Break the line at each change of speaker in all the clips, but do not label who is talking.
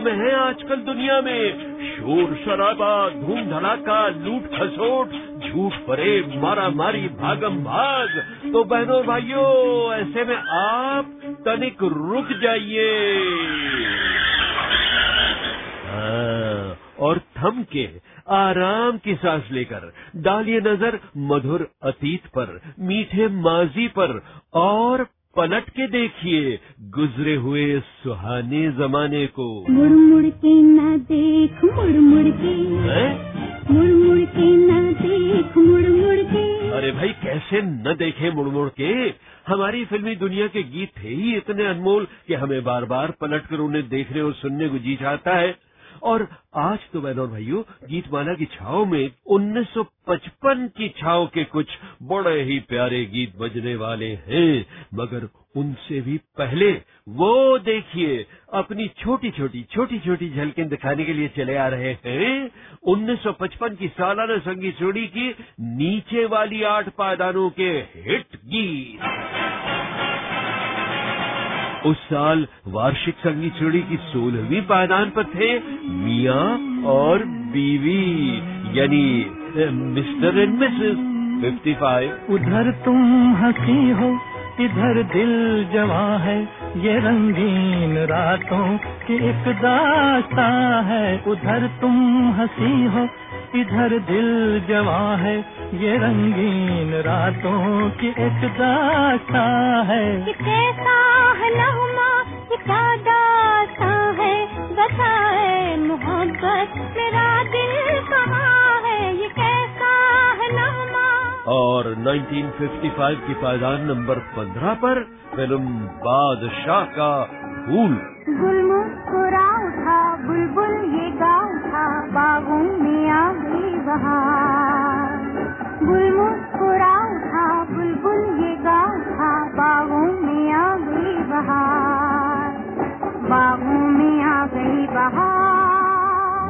हंगामे हैं आजकल दुनिया में। शोर शराबा धूम धड़ाका लूट खसोट झूठ परे मारा मारी भागम भाग तो बहनों भाइयों ऐसे में आप तनिक रुक जाइए। हाँ, और थम के आराम की सांस लेकर डालिए नज़र मधुर अतीत पर मीठे माजी पर और पलट के देखिए गुजरे हुए सुहाने जमाने को।
मुड़ मुड़ के न देख मुड़ मुड़ के। मुड़ मुड़ के न देख मुड़ मुड़ के।
अरे भाई कैसे न देखे मुड़ मुड़ के? हमारी फिल्मी दुनिया के गीत थे ही इतने अनमोल कि हमें बार बार पलट कर उन्हें देखने और सुनने को जी चाहता है। और आज तो बहनों भाइयों गीतमाला की छाओ में 1955 की छाओ के कुछ बड़े ही प्यारे गीत बजने वाले हैं। मगर उनसे भी पहले वो देखिए, अपनी छोटी छोटी छोटी छोटी झलकें दिखाने के लिए चले आ रहे हैं। 1955 की सालाना संगीत जोड़ी की नीचे वाली आठ पायदानों के हिट गीत। उस साल वार्षिक संगीत जोड़ी की सोलहवीं पायदान पर थे मिया और बीवी, यानी मिस्टर एंड मिसेस 55
उधर तुम हँसी हो, इधर दिल जवा है, ये रंगीन रातों की एक दास्ता है। उधर तुम हँसी हो इधर दिल जवा है ये रंगीन रातों की एक दास्ता है।
ये कैसा है नगमा ये क्या दास्तां है बताए मोहब्बत मेरा दिल कहाँ है ये कैसा है नगमा।
और 1955 की पायदान नंबर 15 पर फ़िल्म बादशाह का भूल
गुल मुस्कुरा उठा बुलबुल ये गा उठा बागों में आ गई बहार। गुल मुस्कुरा उठा बुलबुल ये गा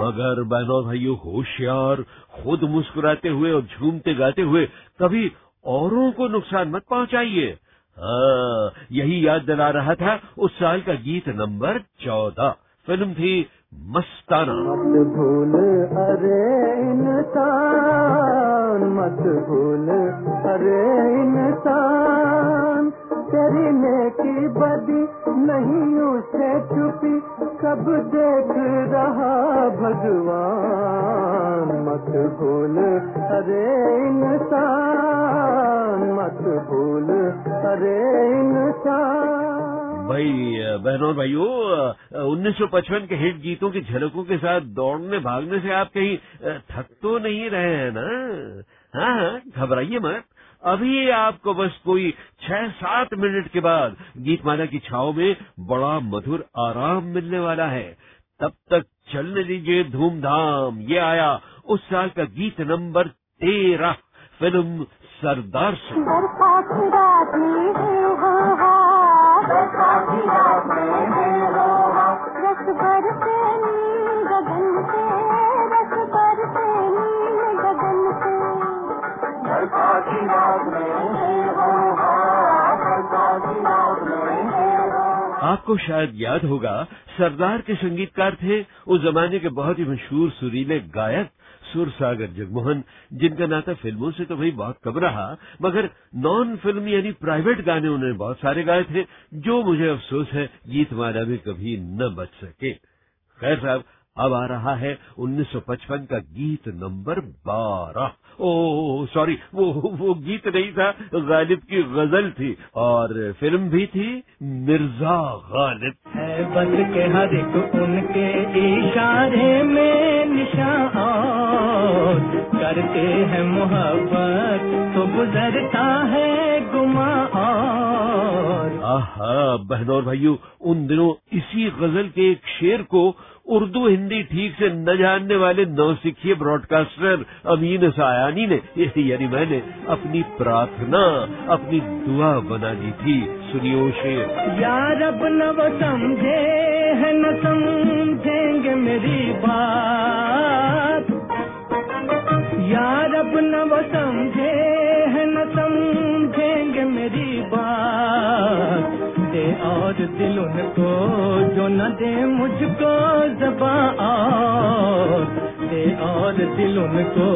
मगर बहनों भाइयों, होशियार, खुद मुस्कुराते हुए और झूमते गाते हुए कभी औरों को नुकसान मत पहुंचाइए। हाँ यही याद दिला रहा था उस साल का गीत नंबर चौदह। फ़िल्म थी मस्ताना।
मत भूल, अरे इंसान। मत भूल, अरे इंसान। तेरी नेकी बदी नहीं, उसे छुपी। सब देख रहा भगवान। मत भूल, अरे इंसान। मत भूल, अरे इंसान।
भाई, बहनों भाइयों, उन्नीस सौ पचपन के हिट गीतों की झलकों के साथ दौड़ने भागने से आप कहीं थक तो नहीं रहे हैं ना? हाँ हाँ घबराइए मत। अभी आपको बस कोई छह सात मिनट के बाद गीत माला की छाव में बड़ा मधुर आराम मिलने वाला है। तब तक चलने दीजिए धूमधाम। ये आया उस साल का गीत नंबर तेरह, फ़िल्म सरदार से आपको शायद याद होगा, सरदार के संगीतकार थे। उस जमाने के बहुत ही मशहूर सुरीले गायक सुर सागर जगमोहन, जिनका नाता फ़िल्मों से तो भाई बहुत कम रहा, मगर नॉन फ़िल्म यानी प्राइवेट गाने उन्होंने बहुत सारे गाए थे। जो मुझे अफसोस है, गीत माला में कभी न बच सके। खैर साहब अब आ रहा है 1955 का गीत नंबर 12 ओ सॉरी वो वो गीत नहीं था गालिब की गज़ल थी और फ़िल्म भी थी मिर्ज़ा गालिब।
है बस के हर एक उनके इशारे में निशान। करते हैं मोहब्बत तो गुजरता है गुमा और
आहा बहनों और भाइयों उन दिनों इसी गज़ल के एक शेर को उर्दू हिंदी ठीक से न जानने वाले नौसिखिए ब्रॉडकास्टर अमीन सायानी ने यानी मैंने अपनी प्रार्थना, अपनी दुआ बना दी थी। सुनियो शेर।
यार अब न वो समझे है, न समझेंगे मेरी बात। यार अब न समझे है, न समझेंगे मेरी बात। दे और दिल उनको जो न दे मुझको जबा और। दे और दिल उनको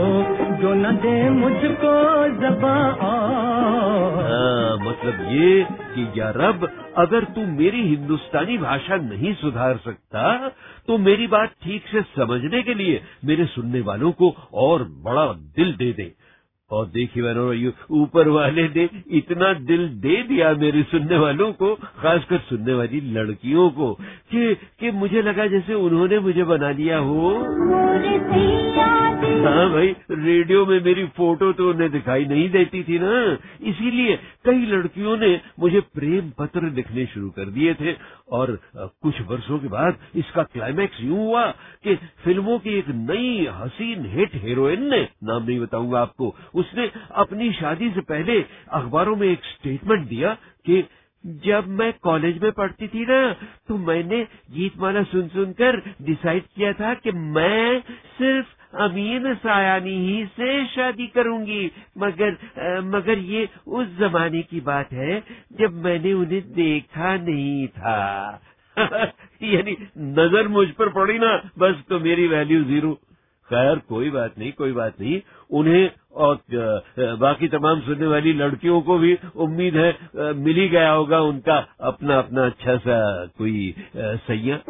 जो न दे मुझको जबा और।
हाँ, मतलब ये कि या रब अगर तू मेरी हिंदुस्तानी भाषा नहीं सुधार सकता तो मेरी बात ठीक से समझने के लिए मेरे सुनने वालों को और बड़ा दिल दे दे। और देखिए भाइयों ऊपर वाले ने इतना दिल दे दिया मेरे सुनने वालों को, खासकर सुनने वाली लड़कियों को, कि कि मुझे लगा जैसे उन्होंने मुझे बना लिया हो। हाँ भाई, रेडियो में मेरी फ़ोटो तो उन्हें दिखाई नहीं देती थी ना। इसीलिए कई लड़कियों ने मुझे प्रेम पत्र लिखने शुरू कर दिए थे और कुछ वर्षों के बाद इसका क्लाइमैक्स यूँ हुआ कि फ़िल्मों की एक नई हसीन हिट हीरोइन ने, नाम नहीं बताऊँगा आपको, उसने अपनी शादी से पहले अखबारों में एक स्टेटमेंट दिया कि जब मैं कॉलेज में पढ़ती थी ना तो मैंने गीतमाला सुन सुनकर डिसाइड किया था कि मैं सिर्फ़ अमीन सायानी ही से शादी करूँगी। मगर अ, मगर ये उस जमाने की बात है जब मैंने उन्हें देखा नहीं था। यानी नज़र मुझ पर पड़ी ना बस तो मेरी वैल्यू ज़ीरो खैर कोई बात नहीं कोई बात नहीं। उन्हें और बाकी तमाम सुनने वाली लड़कियों को भी उम्मीद है मिल ही गया होगा उनका अपना अपना अच्छा सा कोई सैया।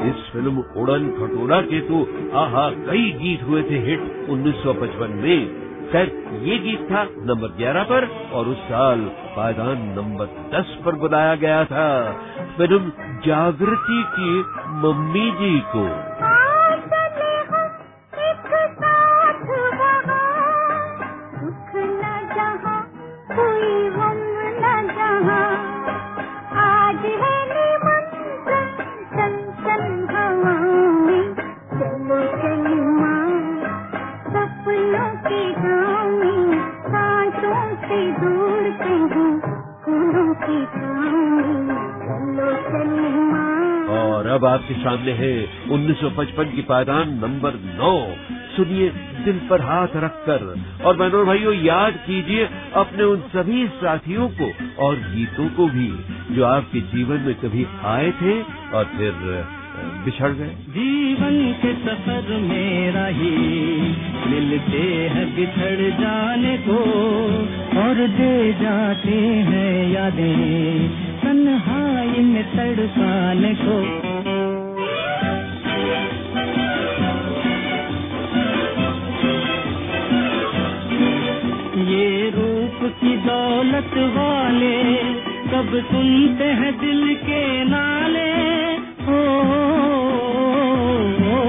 इस फ़िल्म उड़न खटोला के तो आहा कई गीत हुए थे हिट 1955 में। खैर, ये गीत था नंबर 11 पर और उस साल पायदान नंबर 10 पर बुलाया गया था। फ़िल्म जागृति की मम्मी जी को। आपके सामने है 1955 की पायदान नंबर 9 सुनिए, दिल पर हाथ रखकर। और बहनों भाइयों, याद कीजिए अपने उन सभी साथियों को और गीतों को भी, जो आपके जीवन में कभी आए थे और फिर बिछड़ गए।
जीवन के सफ़र मेरा ही, मिलते हैं बिछड़ जाने को, और दे जाते हैं यादें, तन्हाई में को। ये रूप की दौलत वाले कब सुनते हैं दिल के नाले? ओ, ओ,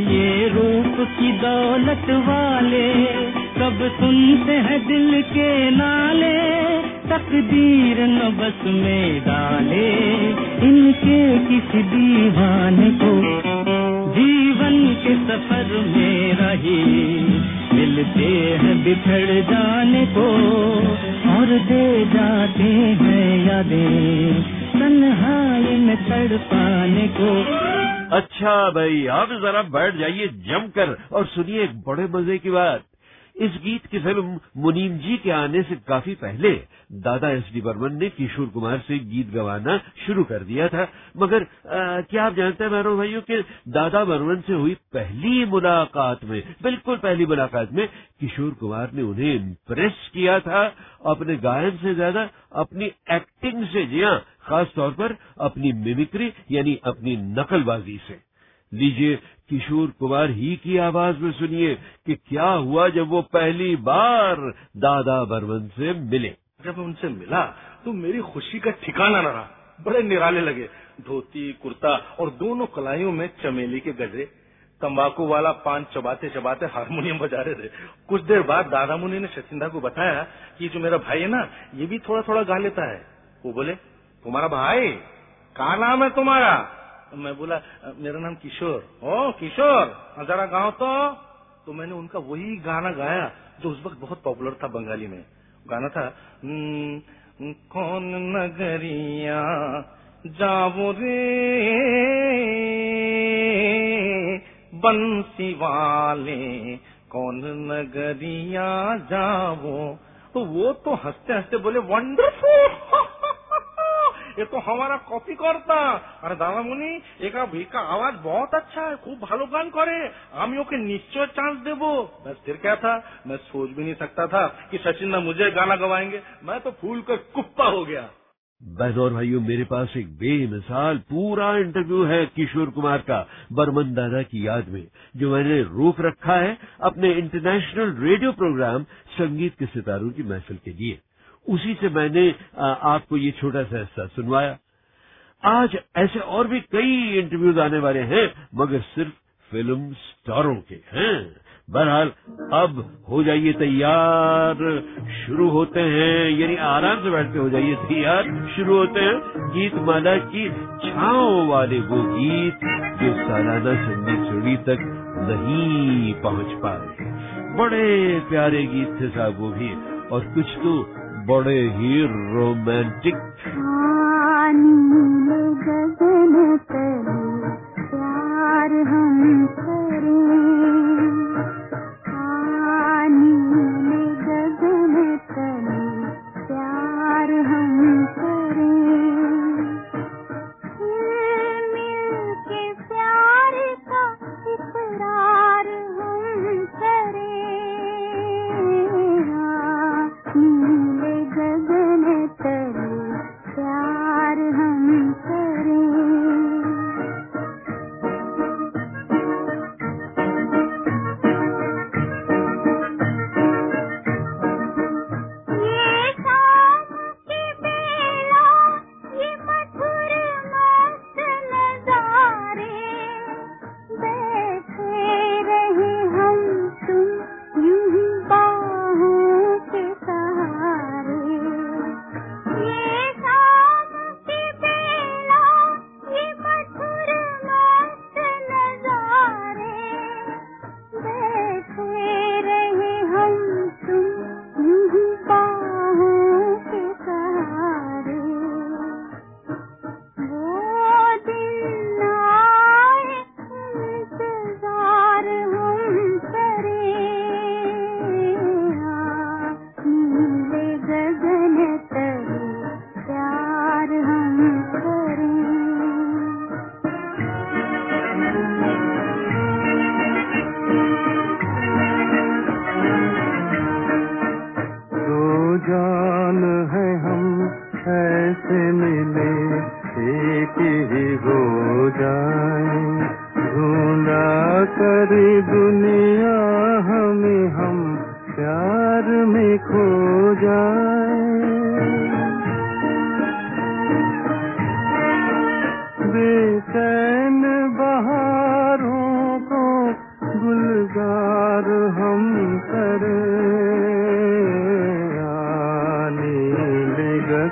ये रूप की दौलत वाले कब सुनते हैं दिल के नाले? तकदीर न बस में डाले इनके किसी दीवाने को जीवन के सफ़र में रही। मिलते हैं बिछड़ जाने को और दे जाते हैं यादें, तन्हाई में तड़पाने को।
अच्छा भाई, आप जरा बैठ जाइए जमकर और सुनिए एक बड़े मज़े की बात। इस गीत की फ़िल्म मुनीम जी के आने से काफ़ी पहले दादा एस डी बर्मन ने किशोर कुमार से गीत गवाना शुरू कर दिया था। मगर आ, क्या आप जानते हैं बहनों भाइयों कि दादा बर्मन से हुई पहली मुलाकात में बिल्कुल पहली मुलाकात में किशोर कुमार ने उन्हें इम्प्रेस किया था अपने गायन से ज़्यादा अपनी एक्टिंग से जी हाँ खास तौर पर अपनी मिमिक्री यानी अपनी नकलबाजी से। लीजिए किशोर कुमार ही की आवाज़ में सुनिए कि क्या हुआ जब वो पहली बार दादा बर्मन से मिले।
जब मैं उनसे मिला तो मेरी खुशी का ठिकाना न रहा। बड़े निराले लगे। धोती, कुर्ता और दोनों कलाइयों में चमेली के गजरे। तंबाकू वाला पान चबाते चबाते हारमोनियम बजा रहे थे। कुछ देर बाद दादा मुनि ने शचिंदा को बताया कि जो मेरा भाई है ना, ये भी थोड़ा थोड़ा गा लेता है। वो बोले, तुम्हारा भाई? कहा नाम है तुम्हारा? मैं बोला मेरा नाम किशोर। ओ किशोर! जरा गाओ तो। तो मैंने उनका वही गाना गाया जो उस वक्त बहुत पॉपुलर था बंगाली में। गाना था "हम्म, कौन नगरिया जाओ रे? बंसी वाले कौन नगरिया जाओ? तो वो तो हँसते हँसते बोले वंडरफुल ये तो हमारा कॉपी करता। अरे दादा मुनि, एका का आवाज़ बहुत अच्छा है, खूब भालो गान करे। हम ओके निश्चय चांस देबो। बस फिर क्या था? मैं सोच भी नहीं सकता था कि सचिन ना मुझे गाना गवाएँगे। मैं तो फूल कर कुप्पा हो गया।
बहनों और भाइयों, मेरे पास एक बेमिसाल पूरा इंटरव्यू है किशोर कुमार का, बर्मन दादा की याद में, जो मैंने रोक रखा है अपने इंटरनेशनल रेडियो प्रोग्राम संगीत के सितारों की महफिल के लिए। उसी से मैंने आपको ये छोटा सा हिस्सा सुनवाया। आज ऐसे और भी कई इंटरव्यूज़ आने वाले हैं, मगर सिर्फ़ फ़िल्म स्टारों के हैं। बहरहाल, अब हो जाइए तैयार, शुरू होते हैं, यानी आराम से बैठते हो जाइए तैयार, शुरू होते हैं गीत माला की छाओ वाले वो गीत जो सालाना संगीत सुड़ी तक नहीं पहुँच पाए। बड़े प्यारे गीत थे साहब वो भी, और कुछ तो बड़े ही रोमांटिक।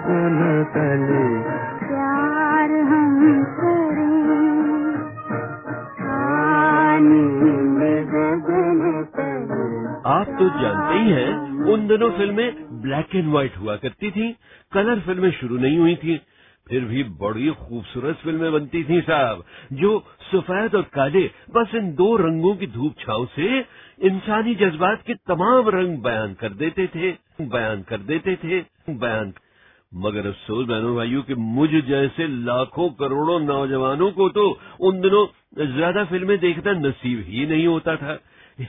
नीले गगन प्यार हम करें। नीले गगन
आप तो जानते ही हैं उन दिनों फ़िल्में ब्लैक एंड व्हाइट हुआ करती थी कलर फ़िल्में शुरू नहीं हुई थी फिर भी बड़ी खूबसूरत फ़िल्में बनती थी साहब जो सफ़ेद और काले बस इन दो रंगों की धूप छाव से इंसानी जज्बात के तमाम रंग बयान कर देते थे बयान कर देते थे बयान मगर अफसोस बहनों भाइयों कि मुझ जैसे लाखों करोड़ों नौजवानों को तो उन दिनों ज़्यादा फ़िल्में देखना नसीब ही नहीं होता था।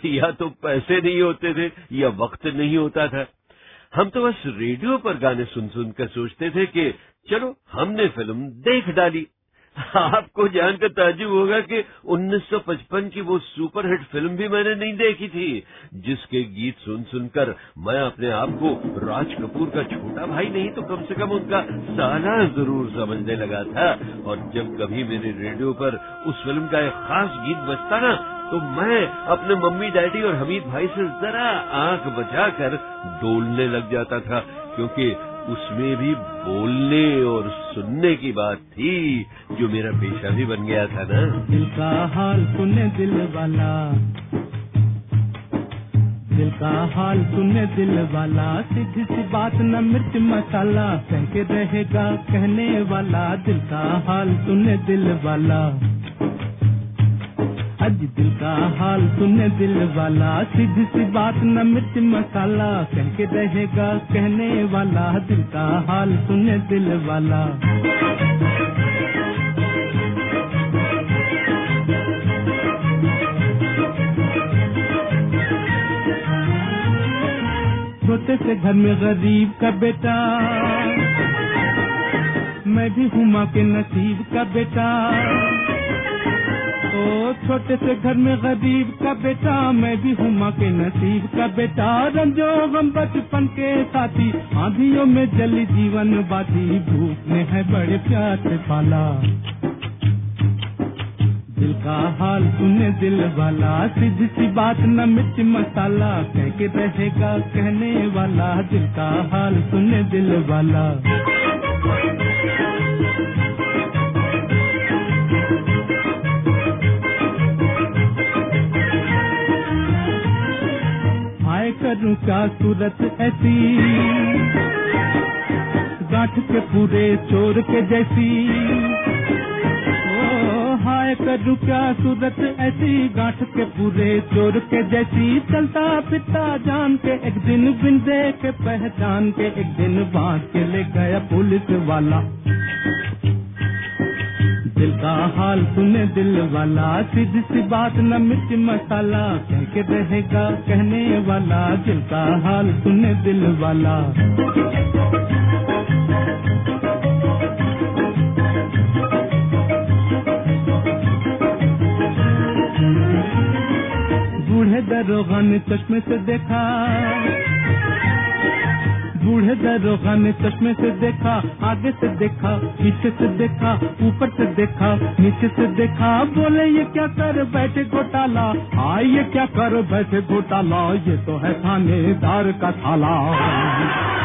या तो पैसे नहीं होते थे, या वक्त नहीं होता था। हम तो बस रेडियो पर गाने सुन सुन कर सोचते थे कि चलो हमने फ़िल्म देख डाली। आपको जानकर ताजुब होगा कि 1955 की वो सुपरहिट फ़िल्म भी मैंने नहीं देखी थी, जिसके गीत सुन सुनकर मैं अपने आप को राज कपूर का छोटा भाई नहीं तो कम से कम उनका साला ज़रूर समझने लगा था। और जब कभी मेरे रेडियो पर उस फ़िल्म का एक खास गीत बजता ना तो मैं अपने मम्मी, डैडी और हमीद भाई से जरा आँख बचाकर डोलने लग जाता था, क्योंकि उसमें भी बोलने और सुनने की बात थी, जो मेरा पेशा भी बन गया था ना।
दिल का हाल सुने दिल वाला। दिल का हाल सुने दिल वाला। सीधी सी बात न मिर्च मसाला। कह रहेगा कहने वाला। दिल का हाल सुने दिल वाला। अज दिल का हाल सुने दिल वाला, सीधी सी बात न मिर्च मसाला, कह के रहेगा कहने वाला, दिल का हाल सुने दिल वाला। छोटे से घर में गरीब का बेटा, मैं भी हूँ माँ के नसीब का बेटा। ओ, छोटे से घर में गरीब का बेटा, मैं भी हूँ माँ के नसीब का बेटा। रंजो, हम बचपन के साथी, आंधियों में जली जीवन बाती भूख में है बड़े प्यार से पाला। दिल का हाल सुने दिल वाला, सीधी सी बात न मिर्च मसाला। कह के रहेगा कहने वाला, दिल का हाल सुने दिल वाला। करूँ क्या सूरत ऐसी? गांठ के पूरे चोर के जैसी। हाय, करूँ क्या सूरत ऐसी? गांठ के पूरे चोर के जैसी। चलता फिरता जान के एक दिन बिन के पहचान के एक दिन बाँध के ले गया पुलिस वाला। दिल का हाल सुने दिल वाला सीधी सी बात न मिर्च मसाला, कह के रहेगा कहने वाला, दिल का हाल सुने दिल वाला। बूढ़े दरोगा ने चश्मे से देखा बूढ़े दरोगा ने चश्मे से देखा, आगे से देखा, पीछे से देखा, ऊपर से देखा, नीचे से देखा। बोले, ये क्या कर बैठे घोटाला? हाँ ये क्या कर बैठे घोटाला? ये तो है थानेदार का थाला।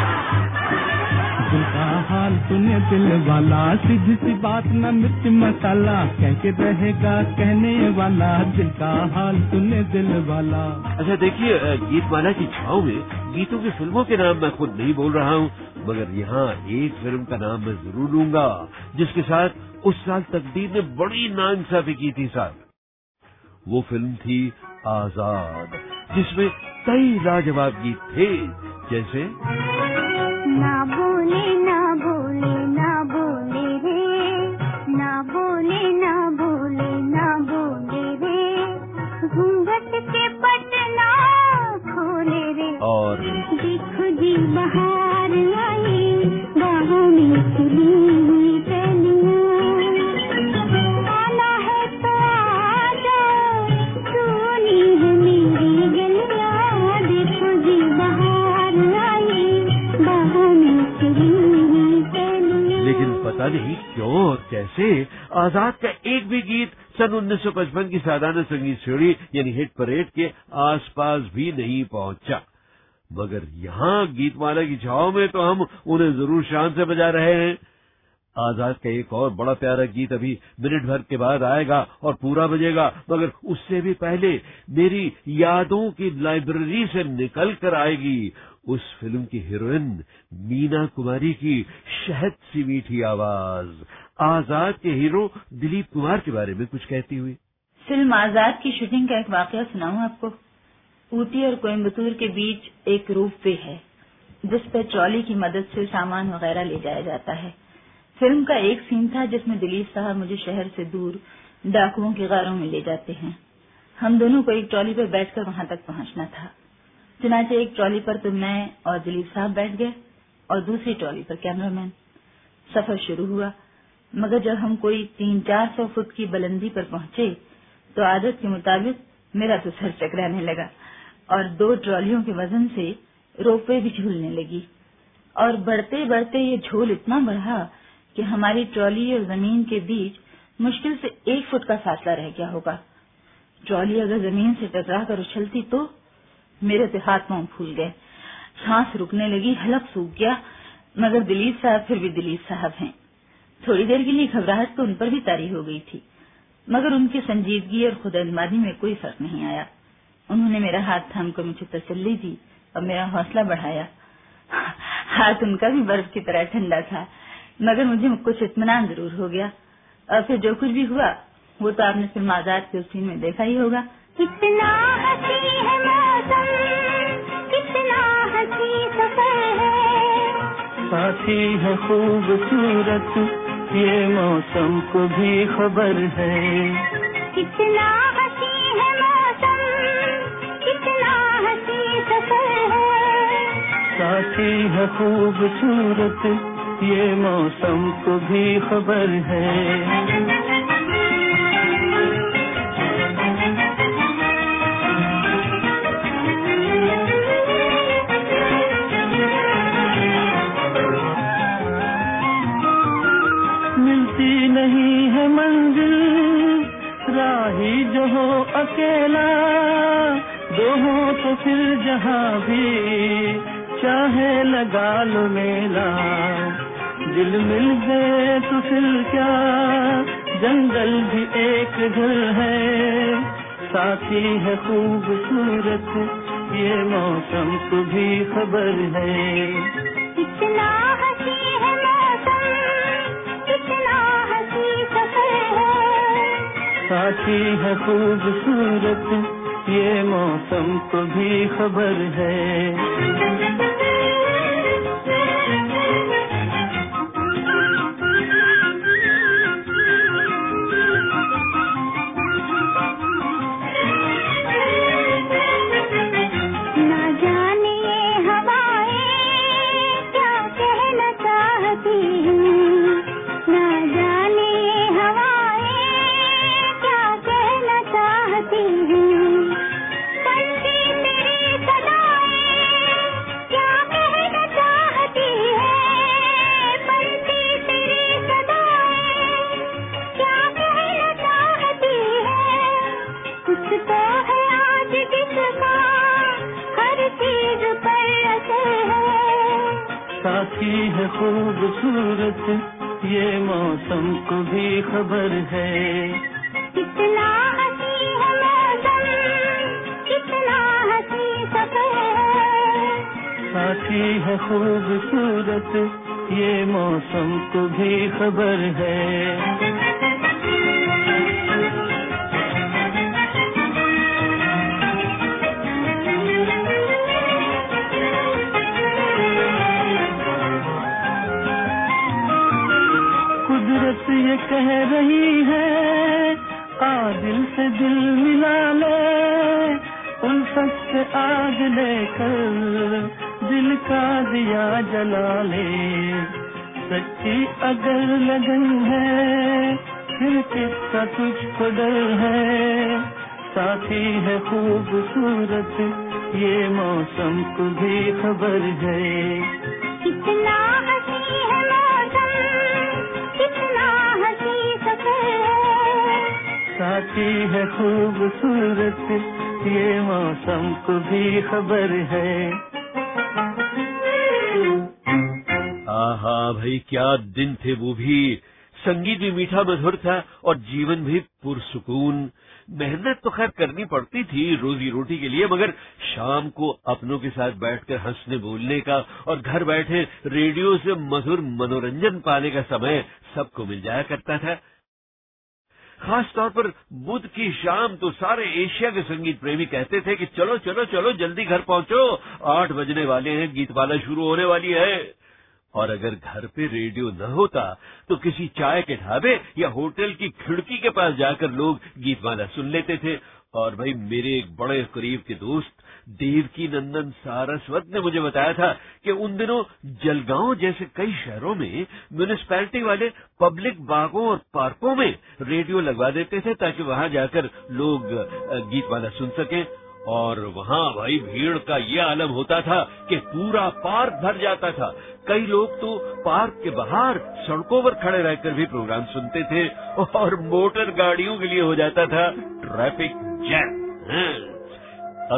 दिल का हाल सुने दिल वाला सीधी सी बात न मिर्च मसाला कह के रहेगा कहने वाला दिल का हाल सुने दिल वाला।
अच्छा देखिए अ, गीतमाला की छाव में गीतों की फ़िल्मों के नाम मैं खुद नहीं बोल रहा हूँ मगर यहाँ एक फ़िल्म का नाम मैं ज़रूर लूँगा जिसके साथ उस साल तकदीर ने बड़ी नाइंसाफी की थी साहब। वो फ़िल्म थी आज़ाद जिसमें कई लाजवाब गीत थे जैसे
ना
और कैसे आज़ाद का एक भी गीत सन 1955 की साधारण संगीत श्रेणी, यानी हिट परेड के आसपास भी नहीं पहुँचा। मगर यहाँ गीतमाला की छाव में तो हम उन्हें ज़रूर शान से बजा रहे हैं। आज़ाद का एक और बड़ा प्यारा गीत अभी मिनट भर के बाद आएगा और पूरा बजेगा, मगर उससे भी पहले मेरी यादों की लाइब्रेरी से निकल कर आएगी उस फ़िल्म की हीरोइन मीना कुमारी की शहद सी मीठी आवाज़। आज़ाद के हीरो दिलीप कुमार के बारे में कुछ कहती हुई।
फ़िल्म आज़ाद की शूटिंग का एक वाकया सुनाऊं आपको? ऊटी और कोयम्बतूर के बीच एक रूप वे है, जिस पर ट्रॉली की मदद से सामान वगैरह ले जाया जाता है। फ़िल्म का एक सीन था जिसमें दिलीप साहब मुझे शहर से दूर डाकुओं के गारों में ले जाते हैं। हम दोनों को एक ट्रॉली पर बैठकर वहाँ तक पहुँचना था। चुनाचे एक ट्रॉली पर तो मैं और दिलीप साहब बैठ गए और दूसरी ट्रॉली पर कैमरामैन। सफ़र शुरू हुआ। मगर जब हम कोई तीन चार सौ फुट की बुलंदी पर पहुँचे तो आदत के मुताबिक मेरा तो सर चकराने लगा और दो ट्रॉलियों के वज़न से रोपवे भी झूलने लगी। और बढ़ते बढ़ते ये झोल इतना बढ़ा कि हमारी ट्रॉली और ज़मीन के बीच मुश्किल से एक फुट का फासला रह गया होगा। ट्रॉली अगर ज़मीन से टकरा कर उछलती तो मेरे तो हाथ पाँव फूल गए। सांस रुकने लगी, हलक सूख गया, मगर दिलीप साहब फिर भी दिलीप साहब हैं। थोड़ी देर के लिए घबराहट तो उन पर भी तारी हो गई थी मगर उनकी संजीदगी और खुद में कोई फ़र्क नहीं आया। उन्होंने मेरा हाथ थाम कर मुझे तसल्ली दी और मेरा हौसला बढ़ाया। हाथ उनका भी बर्फ़ की तरह ठंडा था मगर मुझे कुछ इतमान ज़रूर हो गया। और फिर जो कुछ भी हुआ वो तो आपने फ़िल्म आज़ाद के उस सीन में देखा ही होगा।
कितना हसी है मौसम कितना हसी सफ़र है।
साथी है खूबसूरत ये मौसम को भी खबर है।
कितना हसी है मौसम कितना हसी सफ़र है
साथी है खूबसूरत ये मौसम को भी खबर है। अकेला, दो हो तो फिर जहाँ भी, चाहे लगा लो मेला। दिल मिल गए तो फिर क्या, जंगल भी एक घर है। साथी है खूबसूरत, ये मौसम को खबर है। साथी है खूबसूरत ये मौसम को भी खबर है। साथी है खूबसूरत ये मौसम को भी खबर है।
कितना हसी है मौसम कितना हसी सफ़र है।
साथी है खूबसूरत ये मौसम को भी खबर है। ये कह रही है, आ दिल से दिल मिला ले उल्फत से आग लेकर दिल का दिया जला ले। सच्ची अगर लगन है, फिर किसका तुझको डर है? साथी है खूबसूरत, ये मौसम को भी खबर है।
कितना हसी है
साथी है खूबसूरत, ये मौसम को भी खबर है।
आहा भाई, क्या दिन थे वो भी। संगीत भी मीठा मधुर था और जीवन भी पुरसुकून। मेहनत तो खैर करनी पड़ती थी रोजी रोटी के लिए, मगर शाम को अपनों के साथ बैठकर हंसने बोलने का और घर बैठे रेडियो से मधुर मनोरंजन पाने का समय सबको मिल जाया करता था। खास तौर पर बुध की शाम तो सारे एशिया के संगीत प्रेमी कहते थे कि चलो चलो चलो, जल्दी घर पहुंचो। आठ बजने वाले हैं गीतमाला शुरू होने वाली है। और अगर घर पे रेडियो न होता तो किसी चाय के ढाबे या होटल की खिड़की के पास जाकर लोग गीतमाला सुन लेते थे। और भाई मेरे एक बड़े करीब के दोस्त देवकी नंदन सारस्वत ने मुझे बताया था कि उन दिनों जलगांव जैसे कई शहरों में म्यूनिसपैलिटी वाले पब्लिक बागों और पार्कों में रेडियो लगवा देते थे ताकि वहाँ जाकर लोग गीत वाला सुन सकें। और वहाँ भाई भीड़ का ये आलम होता था कि पूरा पार्क भर जाता था। कई लोग तो पार्क के बाहर सड़कों पर खड़े रहकर भी प्रोग्राम सुनते थे और मोटर गाड़ियों के लिए हो जाता था ट्रैफ़िक जैम। हाँ।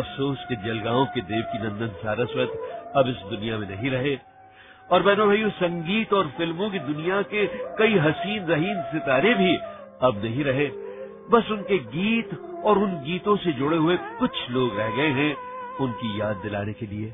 अफसोस के जलगांव के देवकी नंदन सारस्वत अब इस दुनिया में नहीं रहे। और बहनों भाइयों संगीत और फ़िल्मों की दुनिया के कई हसीन रहीन सितारे भी अब नहीं रहे। बस उनके गीत और उन गीतों से जुड़े हुए कुछ लोग रह गए हैं उनकी याद दिलाने के लिए।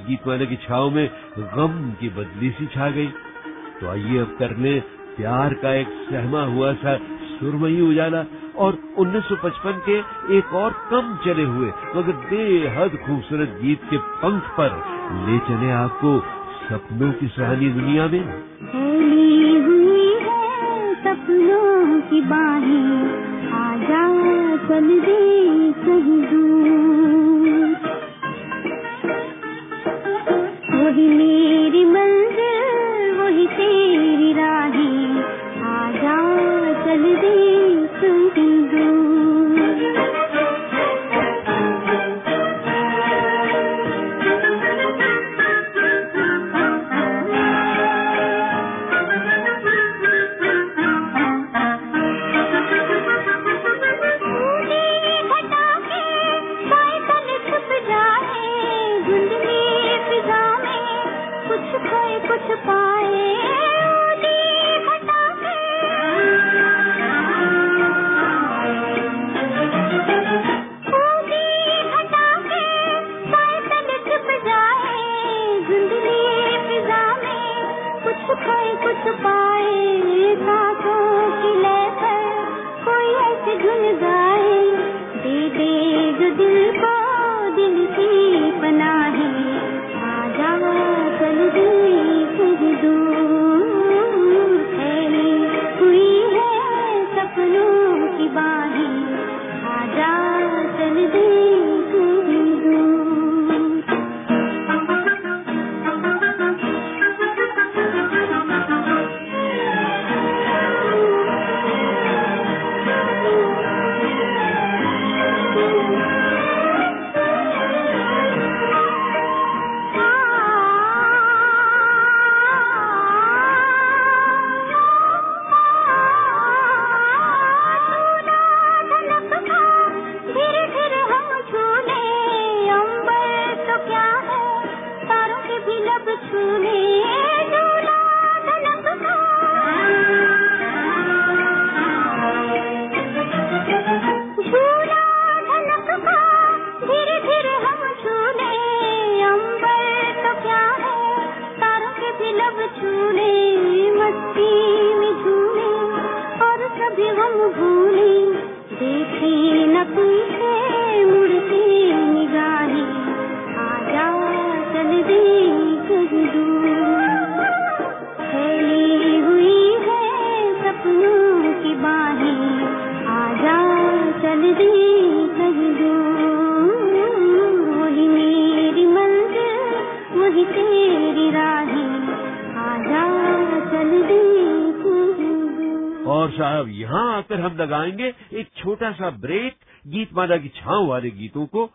1955 की गीतमाला की छाव में गम की बदली सी छा गई। तो आइए अब कर ले प्यार का एक सहमा हुआ सा सुरमई उजाला और 1955 के एक और कम चले हुए, मगर बेहद खूबसूरत गीत के पंख पर ले चले आपको सपनों की सुहानी दुनिया में।
हुई है सपनों की बाहें, आजा चल दे कहीं दूर। वही मेरी मंजिल वही तेरी राहें। आजा चल दे।
तिलक
छूने साहब यहाँ आकर हम लगाएँगे एक छोटा सा ब्रेक गीत माला की छांव वाले गीतों को।